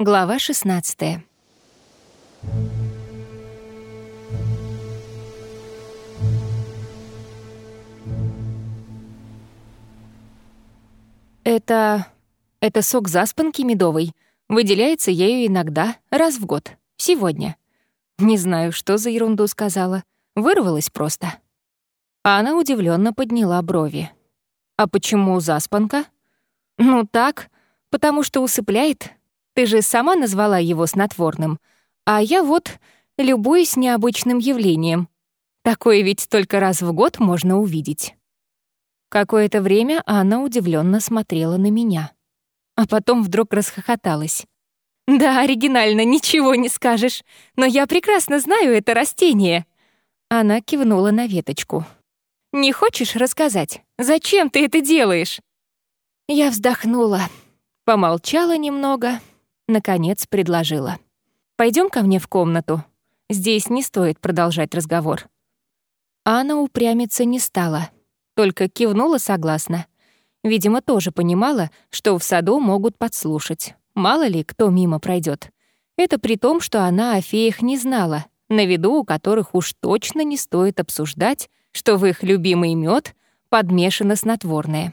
Глава 16 Это... это сок заспанки медовый. Выделяется ею иногда, раз в год. Сегодня. Не знаю, что за ерунду сказала. Вырвалась просто. А она удивленно подняла брови. «А почему заспанка?» «Ну так, потому что усыпляет. Ты же сама назвала его снотворным. А я вот любуюсь необычным явлением. Такое ведь только раз в год можно увидеть». Какое-то время Анна удивленно смотрела на меня. А потом вдруг расхохоталась. «Да, оригинально, ничего не скажешь. Но я прекрасно знаю это растение». Она кивнула на веточку. «Не хочешь рассказать? Зачем ты это делаешь?» Я вздохнула, помолчала немного, наконец предложила. Пойдем ко мне в комнату. Здесь не стоит продолжать разговор». Анна упрямиться не стала, только кивнула согласно. Видимо, тоже понимала, что в саду могут подслушать. Мало ли, кто мимо пройдет. Это при том, что она о феях не знала, на виду у которых уж точно не стоит обсуждать, что в их любимый мед подмешано снотворное.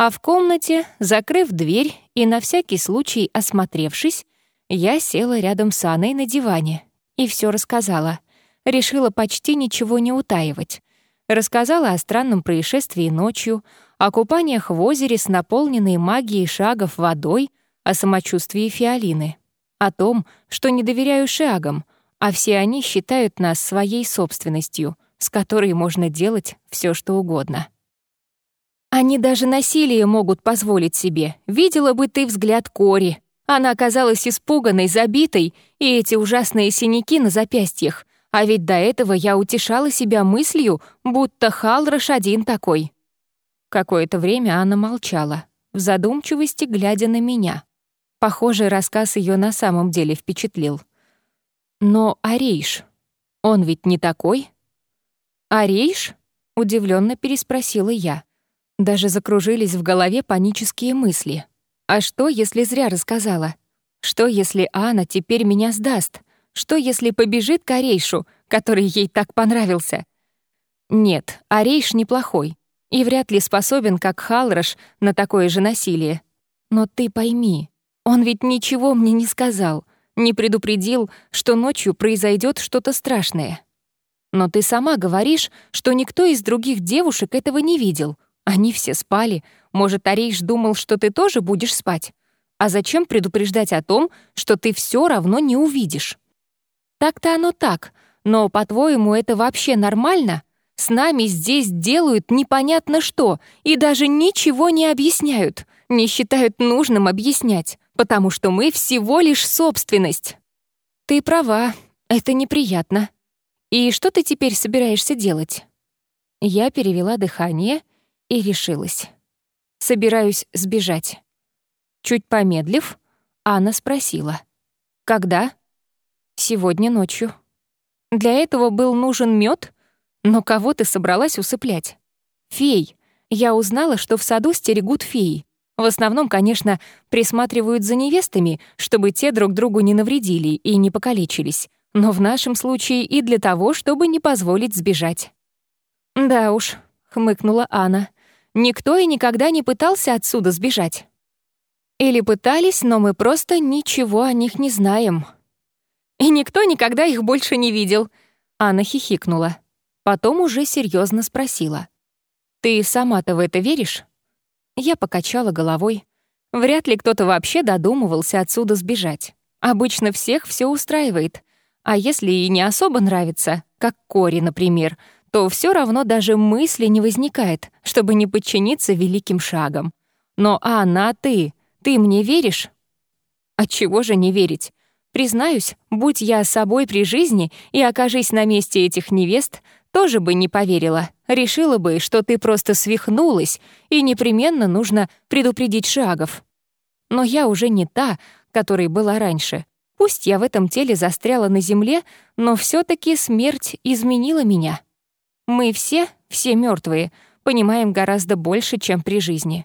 А в комнате, закрыв дверь и на всякий случай осмотревшись, я села рядом с Анной на диване и все рассказала. Решила почти ничего не утаивать. Рассказала о странном происшествии ночью, о купаниях в озере с наполненной магией шагов водой, о самочувствии Фиолины, о том, что не доверяю шагам, а все они считают нас своей собственностью, с которой можно делать все, что угодно. Они даже насилие могут позволить себе. Видела бы ты взгляд Кори. Она оказалась испуганной, забитой, и эти ужасные синяки на запястьях. А ведь до этого я утешала себя мыслью, будто Халраш один такой. Какое-то время Анна молчала, в задумчивости глядя на меня. Похоже, рассказ ее на самом деле впечатлил. Но Арейш, он ведь не такой? Арейш? удивленно переспросила я. Даже закружились в голове панические мысли. А что, если зря рассказала? Что, если Анна теперь меня сдаст? Что, если побежит к Арейшу, который ей так понравился? Нет, Арейш неплохой и вряд ли способен, как Халраш, на такое же насилие. Но ты пойми, он ведь ничего мне не сказал, не предупредил, что ночью произойдет что-то страшное. Но ты сама говоришь, что никто из других девушек этого не видел — они все спали. Может, Арейш думал, что ты тоже будешь спать? А зачем предупреждать о том, что ты все равно не увидишь? Так-то оно так, но, по-твоему, это вообще нормально? С нами здесь делают непонятно что и даже ничего не объясняют, не считают нужным объяснять, потому что мы всего лишь собственность. Ты права, это неприятно. И что ты теперь собираешься делать? Я перевела дыхание — и решилась. Собираюсь сбежать. Чуть помедлив, Анна спросила. «Когда?» «Сегодня ночью». «Для этого был нужен мед? Но кого ты собралась усыплять?» «Фей. Я узнала, что в саду стерегут феи. В основном, конечно, присматривают за невестами, чтобы те друг другу не навредили и не покалечились. Но в нашем случае и для того, чтобы не позволить сбежать». «Да уж», — хмыкнула Анна. Никто и никогда не пытался отсюда сбежать. Или пытались, но мы просто ничего о них не знаем. И никто никогда их больше не видел. Анна хихикнула. Потом уже серьезно спросила. «Ты сама-то в это веришь?» Я покачала головой. Вряд ли кто-то вообще додумывался отсюда сбежать. Обычно всех все устраивает. А если и не особо нравится, как Кори, например, то все равно даже мысли не возникает, чтобы не подчиниться великим шагам. Но, Анна, а ты? Ты мне веришь? Отчего же не верить? Признаюсь, будь я собой при жизни и окажись на месте этих невест, тоже бы не поверила. Решила бы, что ты просто свихнулась, и непременно нужно предупредить шагов. Но я уже не та, которой была раньше. Пусть я в этом теле застряла на земле, но все таки смерть изменила меня. Мы все, все мертвые, понимаем гораздо больше, чем при жизни.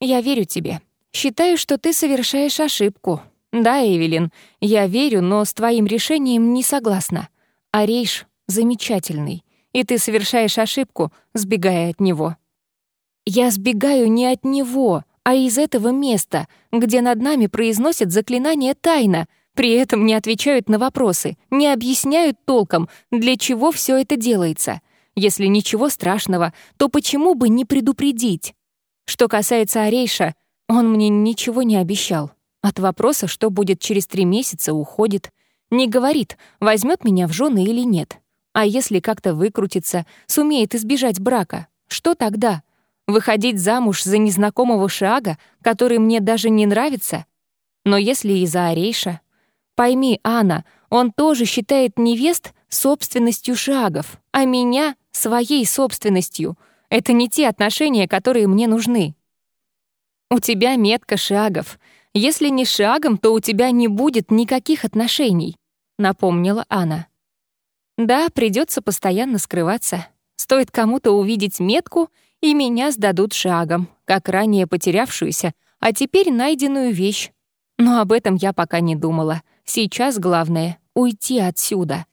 Я верю тебе. Считаю, что ты совершаешь ошибку, Да, Эвелин, я верю, но с твоим решением не согласна. Арейш замечательный, и ты совершаешь ошибку, сбегая от него. Я сбегаю не от него, а из этого места, где над нами произносят заклинание тайна, при этом не отвечают на вопросы, не объясняют толком, для чего все это делается. Если ничего страшного, то почему бы не предупредить? Что касается Арейша, он мне ничего не обещал. От вопроса, что будет через три месяца, уходит. Не говорит, возьмет меня в жены или нет. А если как-то выкрутится, сумеет избежать брака, что тогда? Выходить замуж за незнакомого шага, который мне даже не нравится? Но если из-за Орейша... Пойми, Анна, он тоже считает невест собственностью шагов, а меня — своей собственностью. Это не те отношения, которые мне нужны. У тебя метка шагов. Если не шагом, то у тебя не будет никаких отношений, напомнила Анна. Да, придется постоянно скрываться. Стоит кому-то увидеть метку — и меня сдадут шагом, как ранее потерявшуюся, а теперь найденную вещь. Но об этом я пока не думала. Сейчас главное — уйти отсюда.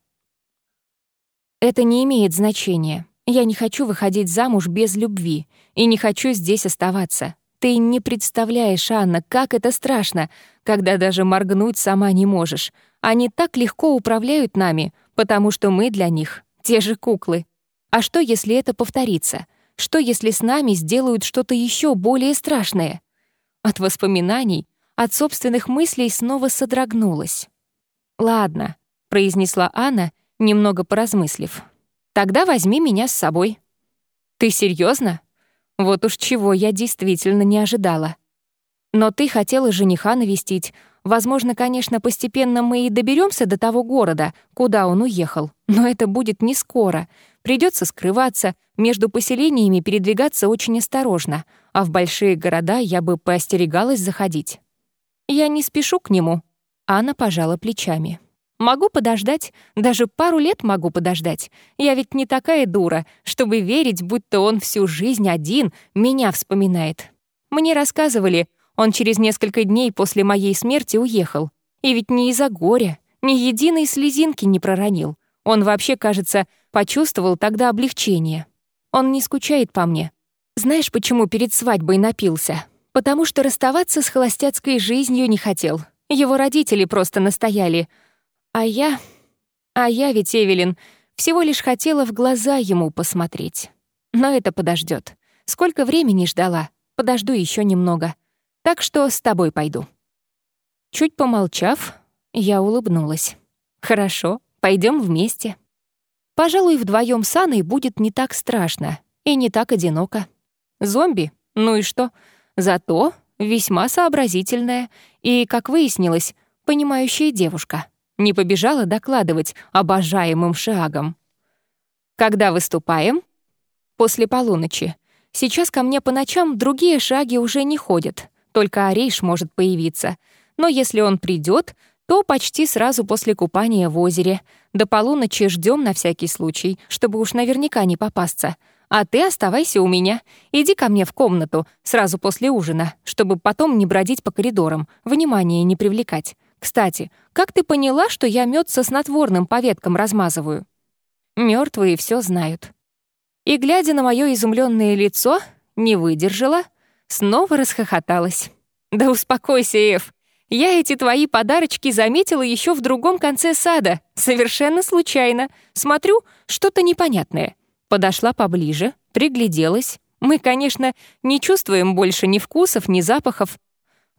Это не имеет значения. Я не хочу выходить замуж без любви и не хочу здесь оставаться. Ты не представляешь, Анна, как это страшно, когда даже моргнуть сама не можешь. Они так легко управляют нами, потому что мы для них — те же куклы. А что, если это повторится? Что, если с нами сделают что-то еще более страшное? От воспоминаний, от собственных мыслей снова содрогнулась. «Ладно», — произнесла Анна, немного поразмыслив. «Тогда возьми меня с собой». «Ты серьезно? Вот уж чего я действительно не ожидала. Но ты хотела жениха навестить. Возможно, конечно, постепенно мы и доберемся до того города, куда он уехал. Но это будет не скоро. Придется скрываться, между поселениями передвигаться очень осторожно, а в большие города я бы поостерегалась заходить. Я не спешу к нему. Анна пожала плечами. Могу подождать, даже пару лет могу подождать. Я ведь не такая дура, чтобы верить, будто он всю жизнь один меня вспоминает. Мне рассказывали, он через несколько дней после моей смерти уехал. И ведь не из-за горя, ни единой слезинки не проронил. Он вообще, кажется, почувствовал тогда облегчение. Он не скучает по мне. Знаешь, почему перед свадьбой напился? Потому что расставаться с холостяцкой жизнью не хотел. Его родители просто настояли. А я... А я ведь, Эвелин, всего лишь хотела в глаза ему посмотреть. Но это подождет. Сколько времени ждала? Подожду еще немного. Так что с тобой пойду. Чуть помолчав, я улыбнулась. Хорошо, Пойдем вместе. Пожалуй, вдвоем с Анной будет не так страшно и не так одиноко. Зомби? Ну и что? Зато весьма сообразительная и, как выяснилось, понимающая девушка. Не побежала докладывать обожаемым шагом. Когда выступаем? После полуночи. Сейчас ко мне по ночам другие шаги уже не ходят, только Арейш может появиться. Но если он придет, то почти сразу после купания в озере. До полуночи ждем на всякий случай, чтобы уж наверняка не попасться. А ты оставайся у меня. Иди ко мне в комнату сразу после ужина, чтобы потом не бродить по коридорам, внимание не привлекать. Кстати, как ты поняла, что я мед со снотворным по веткам размазываю? Мертвые все знают. И, глядя на мое изумленное лицо, не выдержала, снова расхохоталась. «Да успокойся, Эв, я эти твои подарочки заметила еще в другом конце сада, совершенно случайно. Смотрю, что-то непонятное. Подошла поближе, пригляделась. Мы, конечно, не чувствуем больше ни вкусов, ни запахов,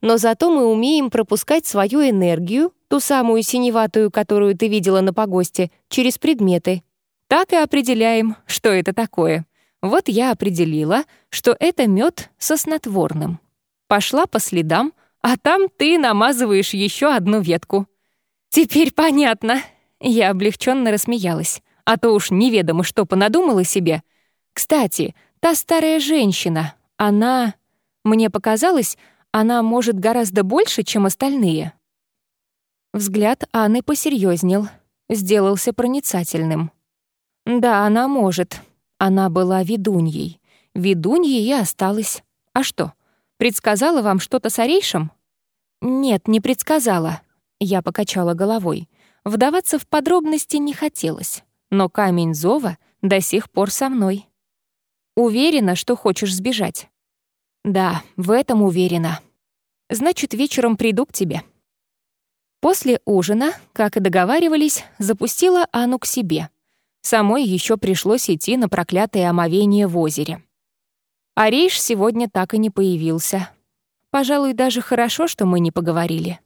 но зато мы умеем пропускать свою энергию, ту самую синеватую, которую ты видела на погосте, через предметы. Так и определяем, что это такое. Вот я определила, что это мед со снотворным. Пошла по следам, а там ты намазываешь еще одну ветку. Теперь понятно. Я облегченно рассмеялась, а то уж неведомо что понадумала себе. Кстати, та старая женщина, она... Мне показалось, она может гораздо больше, чем остальные. Взгляд Анны посерьезнел, сделался проницательным. Да, она может. Она была ведуньей. Ведуньей и осталась. А что, предсказала вам что-то с Орейшем? Нет, не предсказала. Я покачала головой. Вдаваться в подробности не хотелось, но камень зова до сих пор со мной. Уверена, что хочешь сбежать? Да, в этом уверена. Значит, вечером приду к тебе. После ужина, как и договаривались, запустила Анну к себе. Самой еще пришлось идти на проклятое омовение в озере. Арейш сегодня так и не появился. Пожалуй, даже хорошо, что мы не поговорили.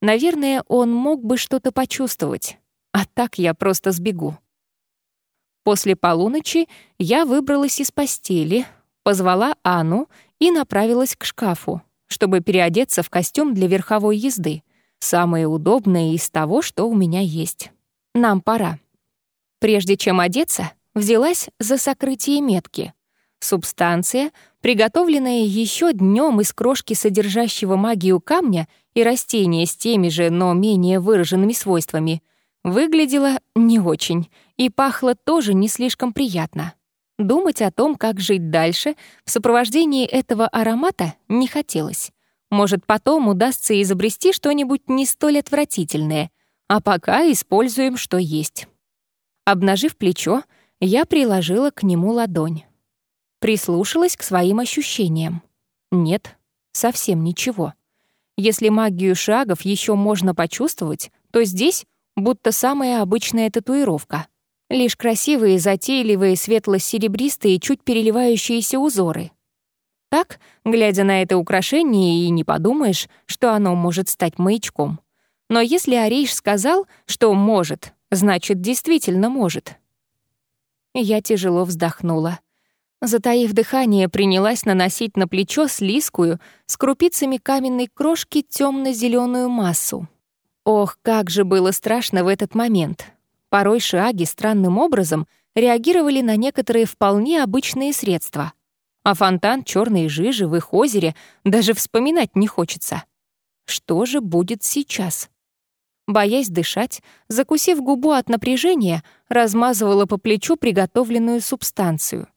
Наверное, он мог бы что-то почувствовать, а так я просто сбегу. После полуночи я выбралась из постели, позвала Анну и направилась к шкафу, чтобы переодеться в костюм для верховой езды, самое удобное из того, что у меня есть. Нам пора. Прежде чем одеться, взялась за сокрытие метки. Субстанция, приготовленная еще днем из крошки содержащего магию камня и растения с теми же, но менее выраженными свойствами, выглядела не очень и пахла тоже не слишком приятно. Думать о том, как жить дальше, в сопровождении этого аромата не хотелось. Может, потом удастся изобрести что-нибудь не столь отвратительное, а пока используем, что есть. Обнажив плечо, я приложила к нему ладонь. Прислушалась к своим ощущениям. Нет, совсем ничего. Если магию шагов еще можно почувствовать, то здесь будто самая обычная татуировка. Лишь красивые, затейливые, светло-серебристые, чуть переливающиеся узоры. Так, глядя на это украшение, и не подумаешь, что оно может стать маячком. Но если Арейш сказал, что может, значит, действительно может. Я тяжело вздохнула. Затаив дыхание, принялась наносить на плечо слизкую с крупицами каменной крошки темно зеленую массу. Ох, как же было страшно в этот момент. Порой шаги странным образом реагировали на некоторые вполне обычные средства. А фонтан черной жижи в их озере даже вспоминать не хочется. Что же будет сейчас? Боясь дышать, закусив губу от напряжения, размазывала по плечу приготовленную субстанцию —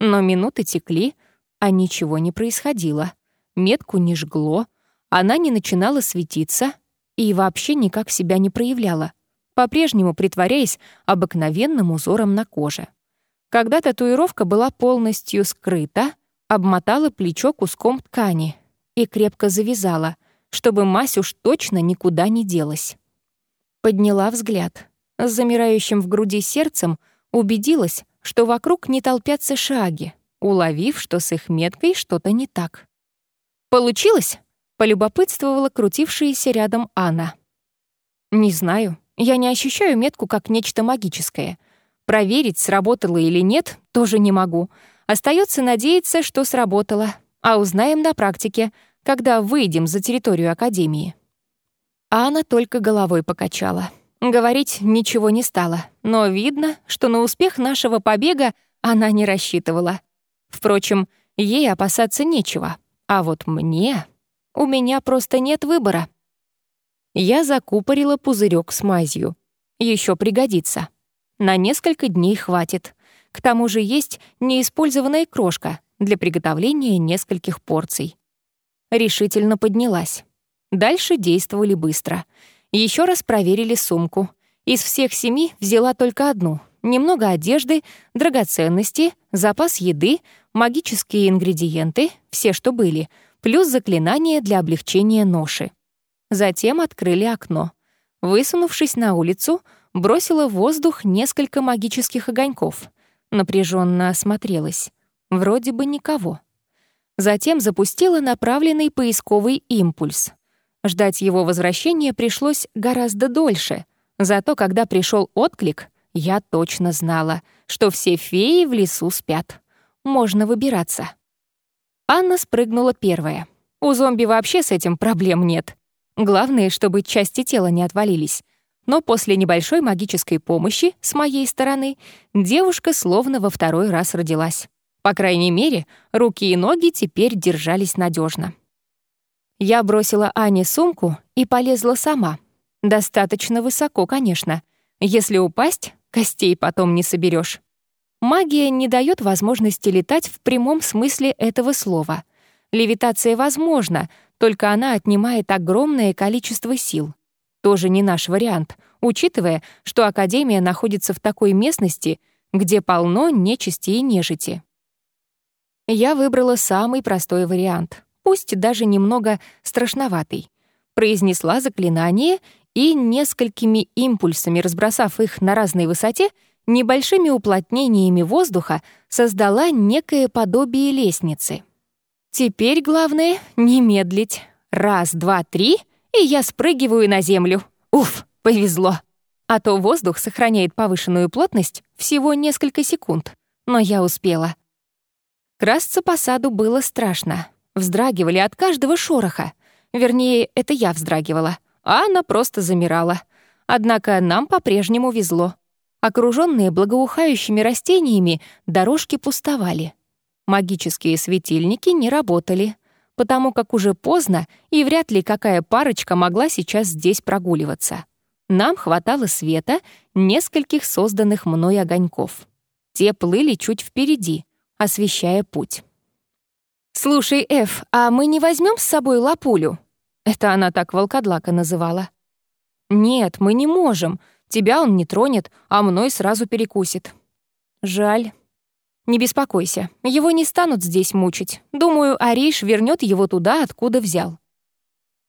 но минуты текли, а ничего не происходило. Метку не жгло, она не начинала светиться и вообще никак себя не проявляла, по-прежнему притворяясь обыкновенным узором на коже. Когда татуировка была полностью скрыта, обмотала плечо куском ткани и крепко завязала, чтобы мазь уж точно никуда не делась. Подняла взгляд. С замирающим в груди сердцем убедилась, что вокруг не толпятся шаги, уловив, что с их меткой что-то не так. «Получилось?» — полюбопытствовала крутившаяся рядом Анна. «Не знаю. Я не ощущаю метку как нечто магическое. Проверить, сработало или нет, тоже не могу. Остается надеяться, что сработало. А узнаем на практике, когда выйдем за территорию Академии». Анна только головой покачала. Говорить ничего не стала, но видно, что на успех нашего побега она не рассчитывала. Впрочем, ей опасаться нечего, а вот мне... У меня просто нет выбора. Я закупорила пузырек с мазью. Еще пригодится. На несколько дней хватит. К тому же есть неиспользованная крошка для приготовления нескольких порций. Решительно поднялась. Дальше действовали быстро — еще раз проверили сумку. Из всех семи взяла только одну. Немного одежды, драгоценности, запас еды, магические ингредиенты, все, что были, плюс заклинание для облегчения ноши. Затем открыли окно. Высунувшись на улицу, бросила в воздух несколько магических огоньков. Напряженно осмотрелась. Вроде бы никого. Затем запустила направленный поисковый импульс — Ждать его возвращения пришлось гораздо дольше. Зато когда пришел отклик, я точно знала, что все феи в лесу спят. Можно выбираться. Анна спрыгнула первая. У зомби вообще с этим проблем нет. Главное, чтобы части тела не отвалились. Но после небольшой магической помощи с моей стороны девушка словно во второй раз родилась. По крайней мере, руки и ноги теперь держались надежно. Я бросила Ане сумку и полезла сама. Достаточно высоко, конечно. Если упасть, костей потом не соберешь. Магия не дает возможности летать в прямом смысле этого слова. Левитация возможна, только она отнимает огромное количество сил. Тоже не наш вариант, учитывая, что Академия находится в такой местности, где полно нечисти и нежити. Я выбрала самый простой вариант, пусть даже немного страшноватый. Произнесла заклинание и, несколькими импульсами разбросав их на разной высоте, небольшими уплотнениями воздуха создала некое подобие лестницы. Теперь главное — не медлить. Раз, два, три, и я спрыгиваю на землю. Уф, повезло. А то воздух сохраняет повышенную плотность всего несколько секунд. Но я успела. Красться по саду было страшно. Вздрагивали от каждого шороха. Вернее, это я вздрагивала, а она просто замирала. Однако нам по-прежнему везло. Окруженные благоухающими растениями, дорожки пустовали. Магические светильники не работали, потому как уже поздно, и вряд ли какая парочка могла сейчас здесь прогуливаться. Нам хватало света нескольких созданных мной огоньков. Те плыли чуть впереди, освещая путь. «Слушай, Эф, а мы не возьмем с собой лапулю?» Это она так волкодлака называла. «Нет, мы не можем. Тебя он не тронет, а мной сразу перекусит». «Жаль». «Не беспокойся, его не станут здесь мучить. Думаю, Ариш вернет его туда, откуда взял».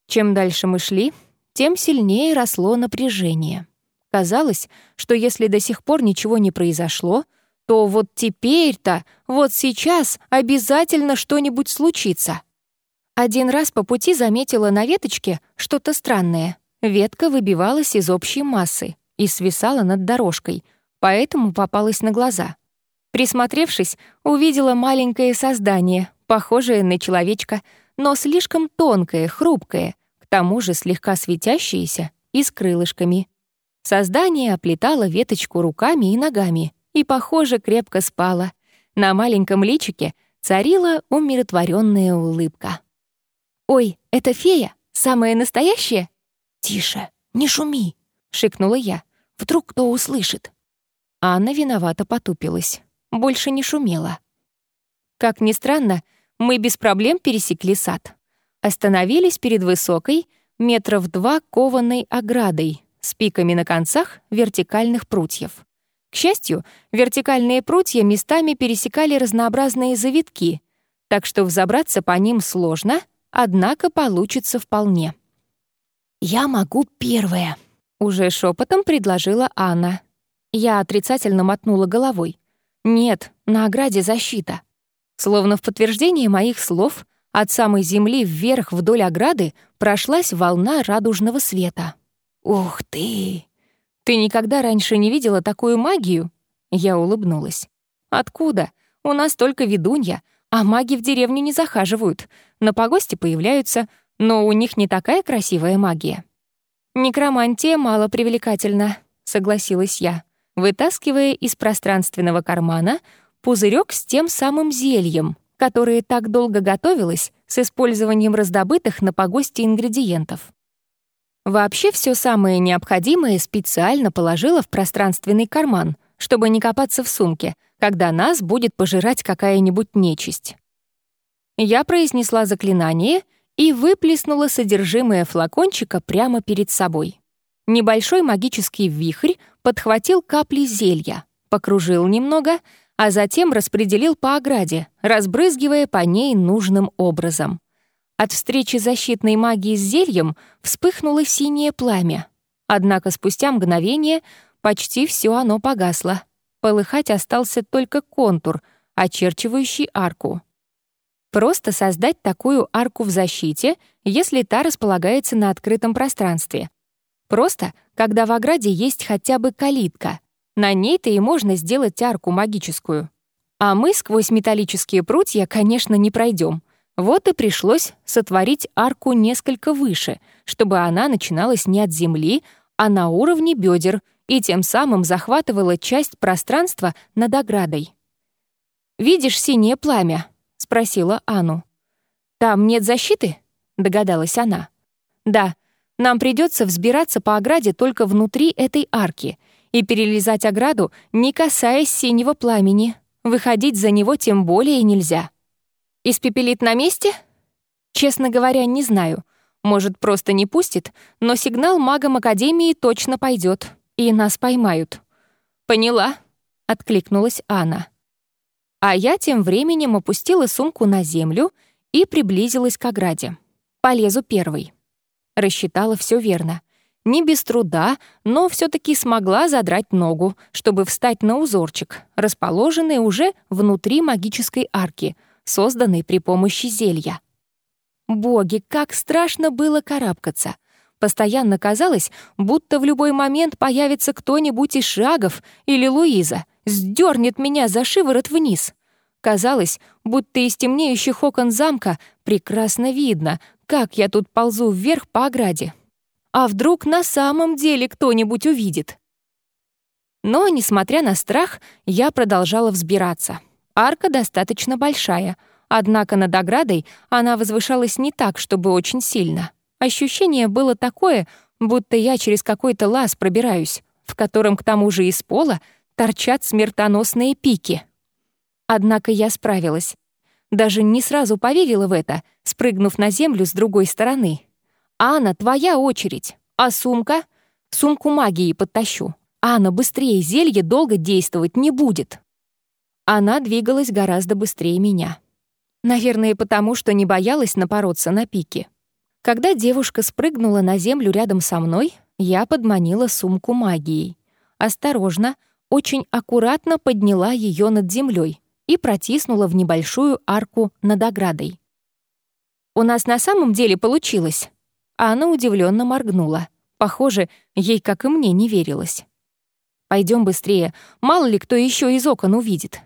Чем дальше мы шли, тем сильнее росло напряжение. Казалось, что если до сих пор ничего не произошло, то вот теперь-то, вот сейчас обязательно что-нибудь случится. Один раз по пути заметила на веточке что-то странное. Ветка выбивалась из общей массы и свисала над дорожкой, поэтому попалась на глаза. Присмотревшись, увидела маленькое создание, похожее на человечка, но слишком тонкое, хрупкое, к тому же слегка светящееся и с крылышками. Создание оплетало веточку руками и ногами и, похоже, крепко спало. На маленьком личике царила умиротворенная улыбка. «Ой, это фея? Самая настоящая?» «Тише, не шуми!» — шикнула я. «Вдруг кто услышит?» Анна виновато потупилась. Больше не шумела. Как ни странно, мы без проблем пересекли сад. Остановились перед высокой, метров два кованой оградой с пиками на концах вертикальных прутьев. К счастью, вертикальные прутья местами пересекали разнообразные завитки, так что взобраться по ним сложно — однако получится вполне. «Я могу первая», — уже шепотом предложила Анна. Я отрицательно мотнула головой. «Нет, на ограде защита». Словно в подтверждение моих слов, от самой земли вверх вдоль ограды прошлась волна радужного света. «Ух ты! Ты никогда раньше не видела такую магию?» Я улыбнулась. «Откуда? У нас только ведунья, а маги в деревню не захаживают, на погосте появляются, но у них не такая красивая магия. «Некромантия мало привлекательна», — согласилась я, вытаскивая из пространственного кармана пузырек с тем самым зельем, которое так долго готовилось с использованием раздобытых на погосте ингредиентов. Вообще все самое необходимое специально положила в пространственный карман, чтобы не копаться в сумке, когда нас будет пожирать какая-нибудь нечисть. Я произнесла заклинание и выплеснула содержимое флакончика прямо перед собой. Небольшой магический вихрь подхватил капли зелья, покружил немного, а затем распределил по ограде, разбрызгивая по ней нужным образом. От встречи защитной магии с зельем вспыхнуло синее пламя. Однако спустя мгновение почти все оно погасло. Полыхать остался только контур, очерчивающий арку. Просто создать такую арку в защите, если та располагается на открытом пространстве. Просто, когда в ограде есть хотя бы калитка. На ней-то и можно сделать арку магическую. А мы сквозь металлические прутья, конечно, не пройдем. Вот и пришлось сотворить арку несколько выше, чтобы она начиналась не от земли, а на уровне бедер — и тем самым захватывала часть пространства над оградой. «Видишь синее пламя?» — спросила Ану. «Там нет защиты?» — догадалась она. «Да, нам придется взбираться по ограде только внутри этой арки и перелезать ограду, не касаясь синего пламени. Выходить за него тем более нельзя». «Испепелит на месте?» Честно говоря, не знаю. Может, просто не пустит, но сигнал магам Академии точно пойдет, и нас поймают. «Поняла», — откликнулась Анна. А я тем временем опустила сумку на землю и приблизилась к ограде. Полезу первой. Рассчитала все верно. Не без труда, но все таки смогла задрать ногу, чтобы встать на узорчик, расположенный уже внутри магической арки, созданной при помощи зелья. Боги, как страшно было карабкаться! Постоянно казалось, будто в любой момент появится кто-нибудь из шагов или Луиза, сдернет меня за шиворот вниз. Казалось, будто из темнеющих окон замка прекрасно видно, как я тут ползу вверх по ограде. А вдруг на самом деле кто-нибудь увидит? Но, несмотря на страх, я продолжала взбираться. Арка достаточно большая, однако над оградой она возвышалась не так, чтобы очень сильно. Ощущение было такое, будто я через какой-то лаз пробираюсь, в котором к тому же из пола торчат смертоносные пики. Однако я справилась. Даже не сразу поверила в это, спрыгнув на землю с другой стороны. «Анна, твоя очередь. А сумка?» «Сумку магии подтащу. Анна, быстрее, зелье долго действовать не будет». Она двигалась гораздо быстрее меня. Наверное, потому что не боялась напороться на пике. Когда девушка спрыгнула на землю рядом со мной, я подманила сумку магией. Осторожно, очень аккуратно подняла ее над землей и протиснула в небольшую арку над оградой. «У нас на самом деле получилось?» Анна удивленно моргнула. Похоже, ей, как и мне, не верилось. Пойдем быстрее, мало ли кто еще из окон увидит».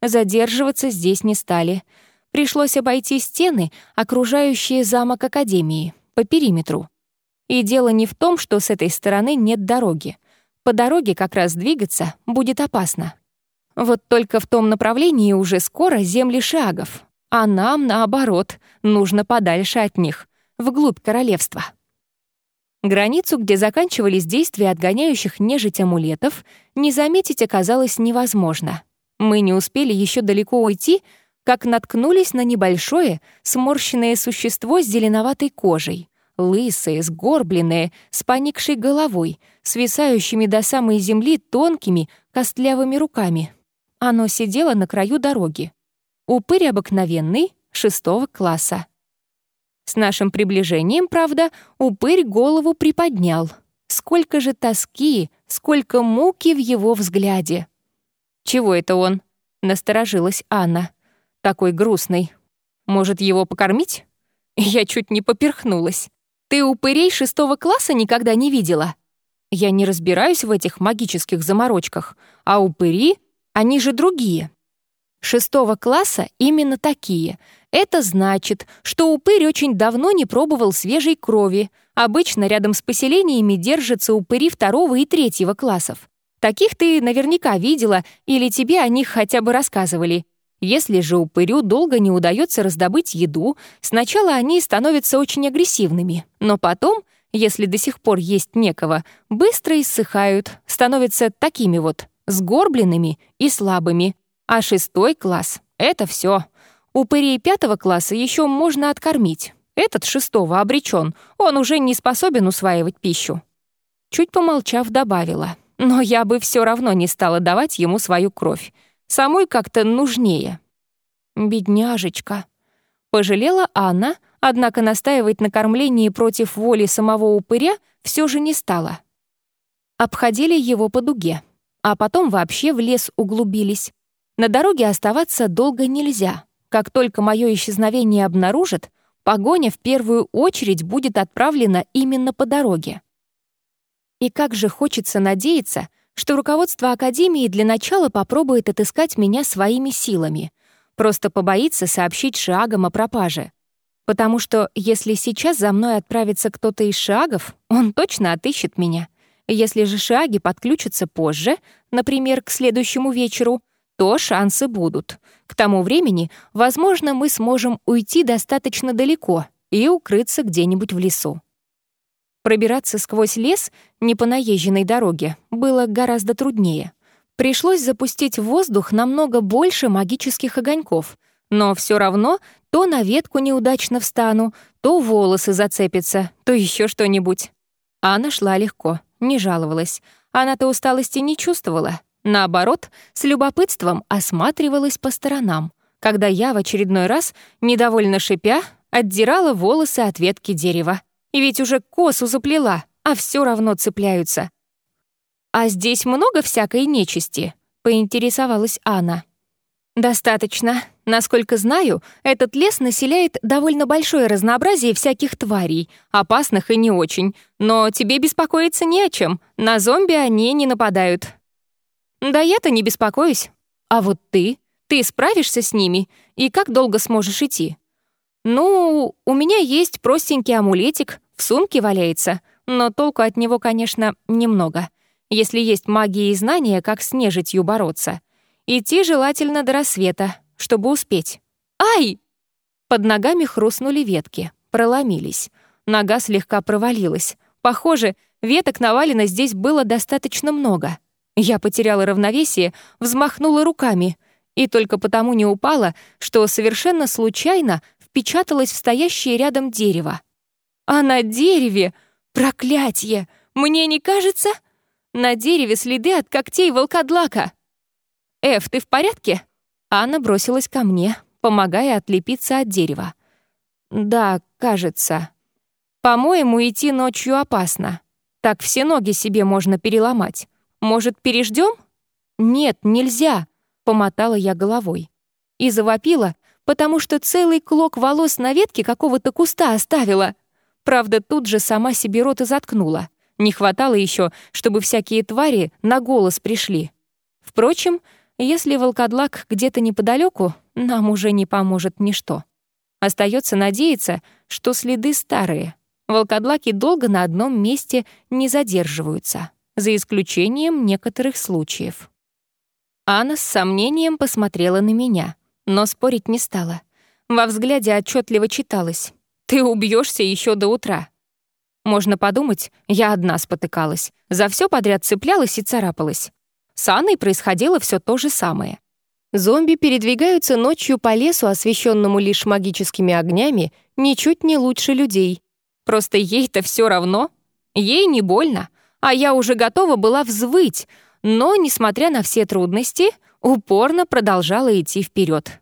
Задерживаться здесь не стали. Пришлось обойти стены, окружающие замок Академии, по периметру. И дело не в том, что с этой стороны нет дороги. По дороге как раз двигаться будет опасно. Вот только в том направлении уже скоро земли шагов, а нам, наоборот, нужно подальше от них, вглубь королевства. Границу, где заканчивались действия отгоняющих нежить амулетов, не заметить оказалось невозможно. Мы не успели еще далеко уйти, как наткнулись на небольшое, сморщенное существо с зеленоватой кожей, лысое, сгорбленное, с поникшей головой, свисающими до самой земли тонкими, костлявыми руками. Оно сидело на краю дороги. Упырь обыкновенный, шестого класса. С нашим приближением, правда, упырь голову приподнял. Сколько же тоски, сколько муки в его взгляде. «Чего это он?» — насторожилась Анна. «Такой грустный. Может, его покормить?» Я чуть не поперхнулась. «Ты упырей шестого класса никогда не видела?» Я не разбираюсь в этих магических заморочках, а упыри, они же другие. Шестого класса именно такие. Это значит, что упырь очень давно не пробовал свежей крови. Обычно рядом с поселениями держатся упыри второго и третьего классов. Таких ты наверняка видела или тебе о них хотя бы рассказывали. Если же упырю долго не удается раздобыть еду, сначала они становятся очень агрессивными, но потом, если до сих пор есть некого, быстро иссыхают, становятся такими вот, сгорбленными и слабыми. А шестой класс — это все. Упырей пятого класса еще можно откормить. Этот шестого обречен, он уже не способен усваивать пищу. Чуть помолчав, добавила — но я бы все равно не стала давать ему свою кровь. Самой как-то нужнее. «Бедняжечка», — пожалела Анна, однако настаивать на кормлении против воли самого упыря все же не стала. Обходили его по дуге, а потом вообще в лес углубились. На дороге оставаться долго нельзя. Как только мое исчезновение обнаружат, погоня в первую очередь будет отправлена именно по дороге. И как же хочется надеяться, что руководство Академии для начала попробует отыскать меня своими силами, просто побоится сообщить шагам о пропаже. Потому что если сейчас за мной отправится кто-то из шагов, он точно отыщет меня. Если же шаги подключатся позже, например, к следующему вечеру, то шансы будут. К тому времени, возможно, мы сможем уйти достаточно далеко и укрыться где-нибудь в лесу. Пробираться сквозь лес, не по наезженной дороге, было гораздо труднее. Пришлось запустить в воздух намного больше магических огоньков, Но все равно то на ветку неудачно встану, то волосы зацепятся, то еще что-нибудь. Анна шла легко, не жаловалась. Она-то усталости не чувствовала. Наоборот, с любопытством осматривалась по сторонам, когда я в очередной раз, недовольно шипя, отдирала волосы от ветки дерева. И ведь уже косу заплела, а все равно цепляются. «А здесь много всякой нечисти?» — поинтересовалась Анна. «Достаточно. Насколько знаю, этот лес населяет довольно большое разнообразие всяких тварей, опасных и не очень. Но тебе беспокоиться не о чем. На зомби они не нападают». «Да я-то не беспокоюсь. А вот ты? Ты справишься с ними? И как долго сможешь идти?» «Ну, у меня есть простенький амулетик, в сумке валяется, но толку от него, конечно, немного, если есть магия и знания, как с нежитью бороться. Идти желательно до рассвета, чтобы успеть. Ай! Под ногами хрустнули ветки, проломились. Нога слегка провалилась. Похоже, веток навалено здесь было достаточно много. Я потеряла равновесие, взмахнула руками и только потому не упала, что совершенно случайно впечаталась в стоящее рядом дерево. А на дереве... Проклятье! Мне не кажется? На дереве следы от когтей волкодлака. «Эф, ты в порядке?» Анна бросилась ко мне, помогая отлепиться от дерева. «Да, кажется. По-моему, идти ночью опасно. Так все ноги себе можно переломать. Может, переждем? «Нет, нельзя», — помотала я головой. И завопила, потому что целый клок волос на ветке какого-то куста оставила. Правда, тут же сама себе рот и заткнула. Не хватало еще, чтобы всякие твари на голос пришли. Впрочем, если волкодлак где-то неподалеку, нам уже не поможет ничто. Остается надеяться, что следы старые. Волкодлаки долго на одном месте не задерживаются, за исключением некоторых случаев. Анна с сомнением посмотрела на меня, но спорить не стала. Во взгляде отчетливо читалось «Ты убьешься еще до утра». Можно подумать, я одна спотыкалась, за все подряд цеплялась и царапалась. С Анной происходило все то же самое. Зомби передвигаются ночью по лесу, освещенному лишь магическими огнями, ничуть не лучше людей. Просто ей-то все равно. Ей не больно, а я уже готова была взвыть, но, несмотря на все трудности, упорно продолжала идти вперед.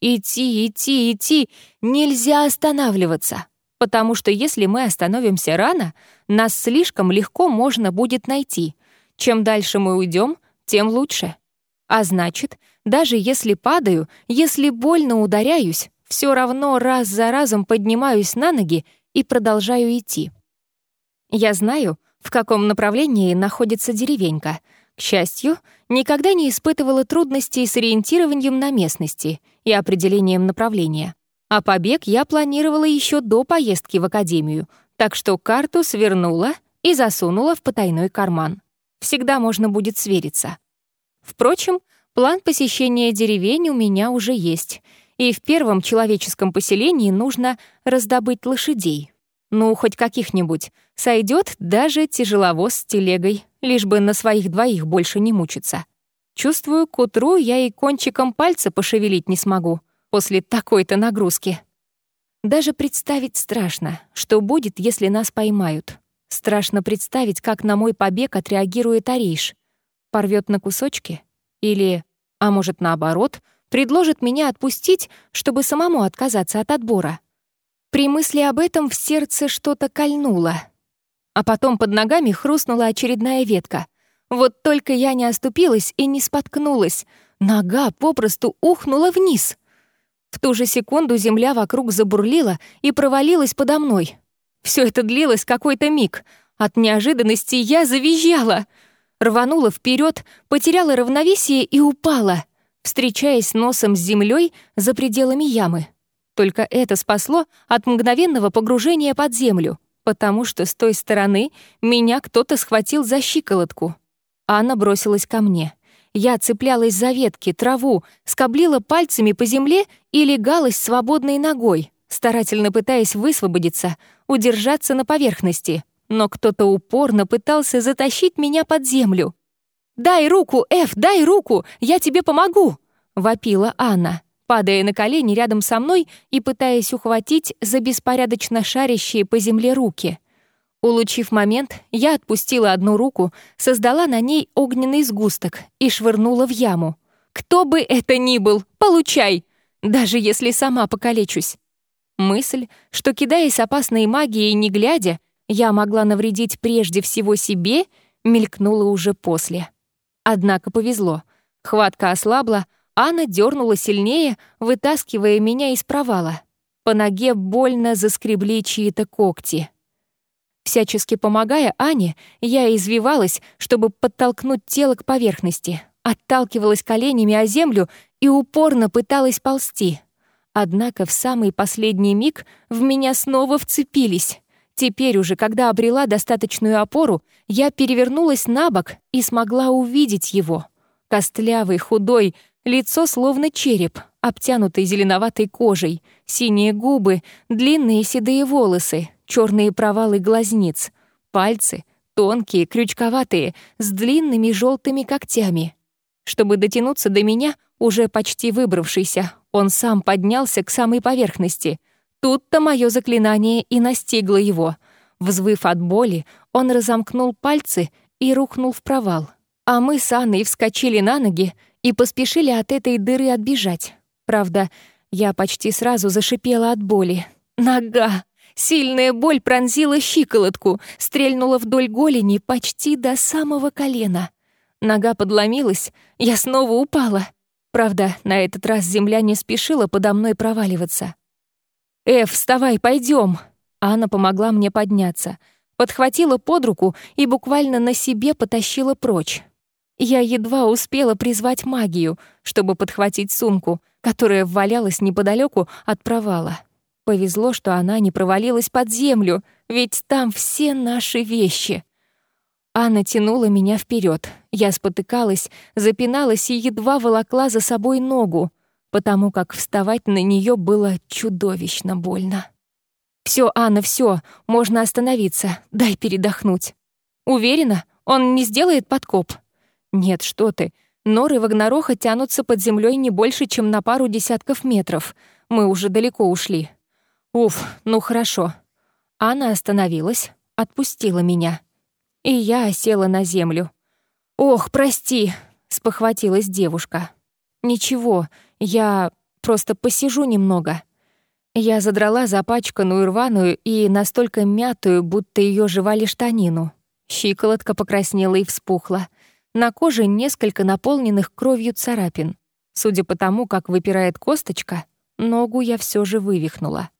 Идти, идти, идти, нельзя останавливаться, потому что если мы остановимся рано, нас слишком легко можно будет найти — чем дальше мы уйдем, тем лучше. А значит, даже если падаю, если больно ударяюсь, все равно раз за разом поднимаюсь на ноги и продолжаю идти. Я знаю, в каком направлении находится деревенька. К счастью, никогда не испытывала трудностей с ориентированием на местности и определением направления. А побег я планировала еще до поездки в академию, так что карту свернула и засунула в потайной карман. Всегда можно будет свериться. Впрочем, план посещения деревень у меня уже есть, и в первом человеческом поселении нужно раздобыть лошадей. Ну, хоть каких-нибудь. Сойдет даже тяжеловоз с телегой, лишь бы на своих двоих больше не мучиться. Чувствую, к утру я и кончиком пальца пошевелить не смогу после такой-то нагрузки. Даже представить страшно, что будет, если нас поймают. Страшно представить, как на мой побег отреагирует Ариш. Порвет на кусочки? Или, а может, наоборот, предложит меня отпустить, чтобы самому отказаться от отбора? При мысли об этом в сердце что-то кольнуло. А потом под ногами хрустнула очередная ветка. Вот только я не оступилась и не споткнулась. Нога попросту ухнула вниз. В ту же секунду земля вокруг забурлила и провалилась подо мной. Все это длилось какой-то миг. От неожиданности я завизжала. Рванула вперед, потеряла равновесие и упала, встречаясь носом с землей за пределами ямы. Только это спасло от мгновенного погружения под землю, потому что с той стороны меня кто-то схватил за щиколотку. Анна бросилась ко мне. Я цеплялась за ветки, траву, скоблила пальцами по земле и легалась свободной ногой старательно пытаясь высвободиться, удержаться на поверхности, но кто-то упорно пытался затащить меня под землю. «Дай руку, Эф, дай руку, я тебе помогу!» — вопила Анна. падая на колени рядом со мной и пытаясь ухватить за беспорядочно шарящие по земле руки. Улучив момент, я отпустила одну руку, создала на ней огненный сгусток и швырнула в яму. «Кто бы это ни был, получай! Даже если сама покалечусь!» Мысль, что, кидаясь опасной магией не глядя, я могла навредить прежде всего себе, мелькнула уже после. Однако повезло. Хватка ослабла, Анна дернула сильнее, вытаскивая меня из провала. По ноге больно заскребли чьи-то когти. Всячески помогая Ане, я извивалась, чтобы подтолкнуть тело к поверхности, отталкивалась коленями о землю и упорно пыталась ползти. Однако в самый последний миг в меня снова вцепились. Теперь уже, когда обрела достаточную опору, я перевернулась на бок и смогла увидеть его. Костлявый, худой, лицо словно череп, обтянутый зеленоватой кожей, синие губы, длинные седые волосы, черные провалы глазниц, пальцы, тонкие, крючковатые, с длинными желтыми когтями. Чтобы дотянуться до меня, уже почти выбравшийся, он сам поднялся к самой поверхности. Тут-то мое заклинание и настигло его. Взвыв от боли, он разомкнул пальцы и рухнул в провал. А мы с Анной вскочили на ноги и поспешили от этой дыры отбежать. Правда, я почти сразу зашипела от боли. Нога! Сильная боль пронзила щиколотку, стрельнула вдоль голени почти до самого колена. Нога подломилась, я снова упала. Правда, на этот раз земля не спешила подо мной проваливаться. «Эф, вставай, пойдем. Анна помогла мне подняться, подхватила под руку и буквально на себе потащила прочь. Я едва успела призвать магию, чтобы подхватить сумку, которая валялась неподалеку от провала. Повезло, что она не провалилась под землю, ведь там все наши вещи. Анна тянула меня вперед. Я спотыкалась, запиналась и едва волокла за собой ногу, потому как вставать на нее было чудовищно больно. Все, Анна, все, можно остановиться, дай передохнуть. Уверена, он не сделает подкоп? Нет, что ты. Норы Вагнороха тянутся под землей не больше, чем на пару десятков метров. Мы уже далеко ушли. Уф, ну хорошо. Анна остановилась, отпустила меня и я села на землю. «Ох, прости!» — спохватилась девушка. «Ничего, я просто посижу немного». Я задрала запачканную рваную и настолько мятую, будто ее жевали штанину. Щиколотка покраснела и вспухла. На коже несколько наполненных кровью царапин. Судя по тому, как выпирает косточка, ногу я все же вывихнула.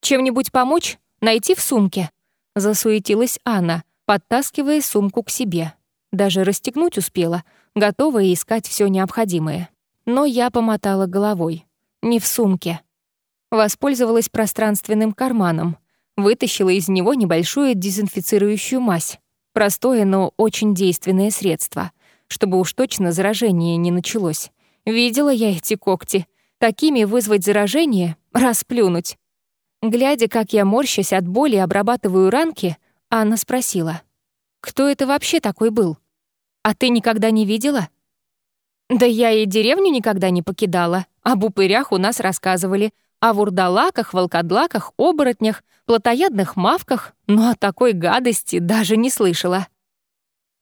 «Чем-нибудь помочь? Найти в сумке?» Засуетилась Анна, подтаскивая сумку к себе. Даже расстегнуть успела, готовая искать все необходимое. Но я помотала головой. Не в сумке. Воспользовалась пространственным карманом. Вытащила из него небольшую дезинфицирующую мазь. Простое, но очень действенное средство, чтобы уж точно заражение не началось. Видела я эти когти. Такими вызвать заражение — расплюнуть. Глядя, как я морщась от боли обрабатываю ранки, Анна спросила. «Кто это вообще такой был? А ты никогда не видела?» «Да я и деревню никогда не покидала. Об упырях у нас рассказывали. О вурдалаках, волкодлаках, оборотнях, плотоядных мавках, но о такой гадости даже не слышала».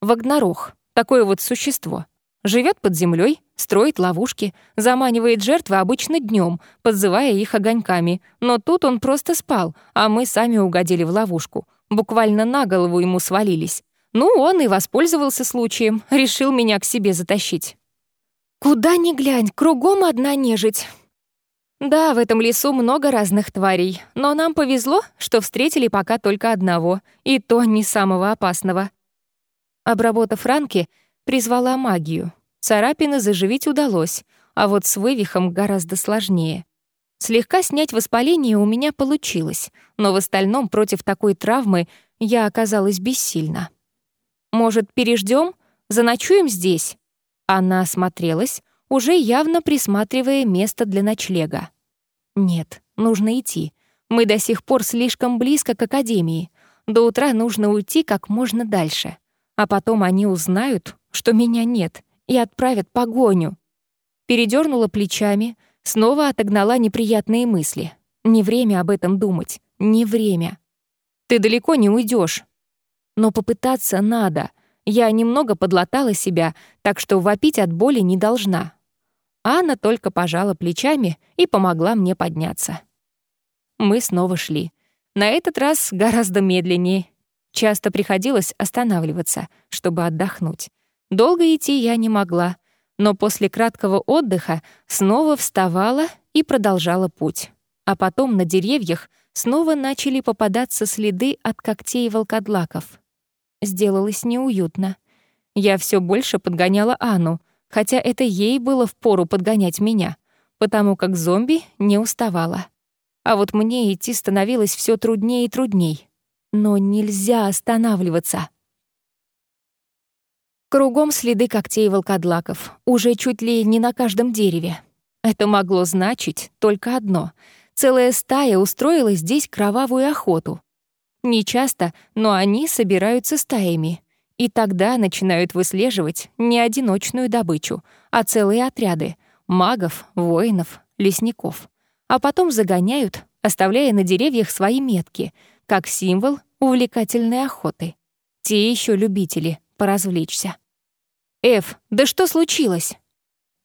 Вагнарох — такое вот существо. Живет под землей, строит ловушки, заманивает жертвы обычно днем, подзывая их огоньками. Но тут он просто спал, а мы сами угодили в ловушку буквально на голову ему свалились. Ну, он и воспользовался случаем, решил меня к себе затащить. Куда ни глянь, кругом одна нежить. Да, в этом лесу много разных тварей, но нам повезло, что встретили пока только одного, и то не самого опасного. Обработав ранки, призвала магию. Царапины заживить удалось, а вот с вывихом гораздо сложнее. Слегка снять воспаление у меня получилось, но в остальном против такой травмы я оказалась бессильна. «Может, переждем? Заночуем здесь?» Она осмотрелась, уже явно присматривая место для ночлега. «Нет, нужно идти. Мы до сих пор слишком близко к Академии. До утра нужно уйти как можно дальше. А потом они узнают, что меня нет, и отправят погоню». Передернула плечами — снова отогнала неприятные мысли. Не время об этом думать, не время. Ты далеко не уйдешь. Но попытаться надо. Я немного подлатала себя, так что вопить от боли не должна. Анна только пожала плечами и помогла мне подняться. Мы снова шли. На этот раз гораздо медленнее. Часто приходилось останавливаться, чтобы отдохнуть. Долго идти я не могла, но после краткого отдыха снова вставала и продолжала путь. А потом на деревьях снова начали попадаться следы от когтей волкодлаков. Сделалось неуютно. Я все больше подгоняла Анну, хотя это ей было впору подгонять меня, потому как зомби не уставала. А вот мне идти становилось все труднее и трудней. Но нельзя останавливаться. Кругом следы когтей волкодлаков, уже чуть ли не на каждом дереве. Это могло значить только одно — целая стая устроила здесь кровавую охоту. Не часто, но они собираются стаями. И тогда начинают выслеживать не одиночную добычу, а целые отряды — магов, воинов, лесников а потом загоняют, оставляя на деревьях свои метки, как символ увлекательной охоты. Те еще любители поразвлечься. «Эф, да что случилось?»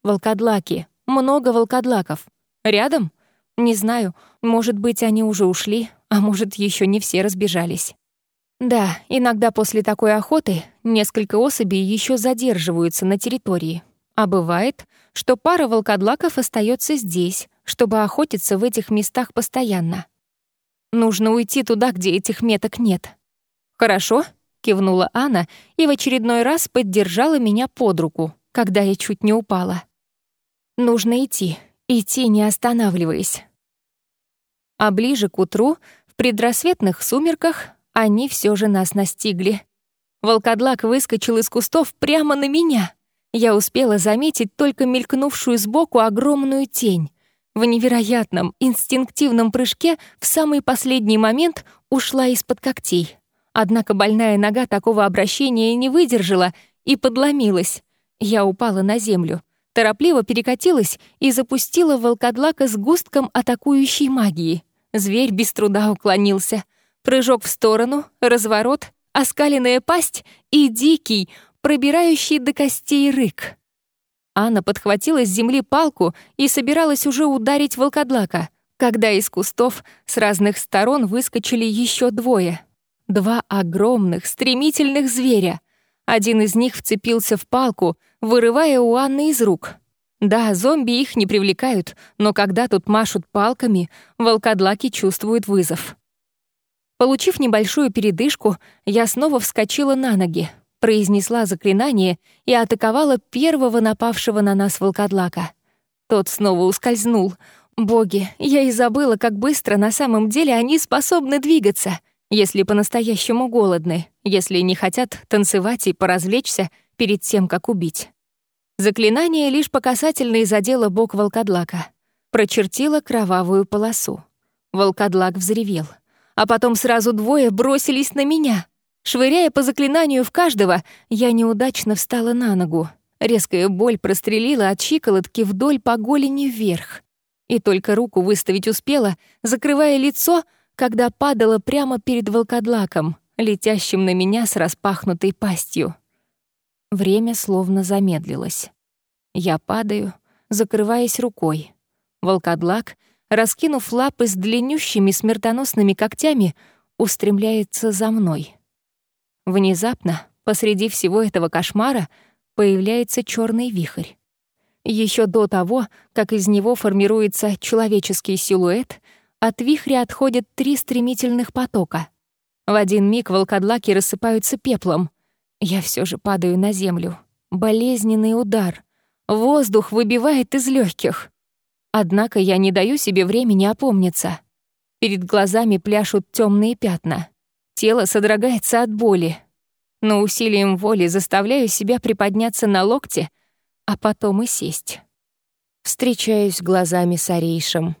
«Волкодлаки. Много волкодлаков. Рядом?» «Не знаю. Может быть, они уже ушли, а может, еще не все разбежались». Да, иногда после такой охоты несколько особей еще задерживаются на территории. А бывает, что пара волкодлаков остается здесь, чтобы охотиться в этих местах постоянно. Нужно уйти туда, где этих меток нет. «Хорошо», — кивнула Анна и в очередной раз поддержала меня под руку, когда я чуть не упала. «Нужно идти, идти, не останавливаясь». А ближе к утру, предрассветных сумерках, они все же нас настигли. Волкодлак выскочил из кустов прямо на меня. Я успела заметить только мелькнувшую сбоку огромную тень, в невероятном, инстинктивном прыжке в самый последний момент ушла из-под когтей. Однако больная нога такого обращения не выдержала и подломилась. Я упала на землю, торопливо перекатилась и запустила волкодлака с густком атакующей магии. Зверь без труда уклонился. Прыжок в сторону, разворот, оскаленная пасть и дикий, пробирающий до костей рык. Анна подхватила с земли палку и собиралась уже ударить волкодлака, когда из кустов с разных сторон выскочили еще двое. Два огромных, стремительных зверя. Один из них вцепился в палку, вырывая у Анны из рук. Да, зомби их не привлекают, но когда тут машут палками, волкодлаки чувствуют вызов. Получив небольшую передышку, я снова вскочила на ноги, произнесла заклинание и атаковала первого напавшего на нас волкодлака. Тот снова ускользнул. Боги, я и забыла, как быстро на самом деле они способны двигаться, если по-настоящему голодны, если не хотят танцевать и поразвлечься перед тем, как убить. Заклинание лишь по касательной задело бок волкодлака. Прочертило кровавую полосу. Волкодлак взревел. А потом сразу двое бросились на меня. Швыряя по заклинанию в каждого, я неудачно встала на ногу. Резкая боль прострелила от щиколотки вдоль по голени вверх. И только руку выставить успела, закрывая лицо, когда падала прямо перед волкодлаком, летящим на меня с распахнутой пастью. Время словно замедлилось. Я падаю, закрываясь рукой. Волкодлак, раскинув лапы с длиннющими смертоносными когтями, устремляется за мной. Внезапно, посреди всего этого кошмара, появляется черный вихрь. Еще до того, как из него формируется человеческий силуэт, от вихря отходят три стремительных потока. В один миг волкодлаки рассыпаются пеплом. Я все же падаю на землю. Болезненный удар. Воздух выбивает из легких. Однако я не даю себе времени опомниться. Перед глазами пляшут темные пятна. Тело содрогается от боли. Но усилием воли заставляю себя приподняться на локте, а потом и сесть. Встречаюсь глазами с Арейшем.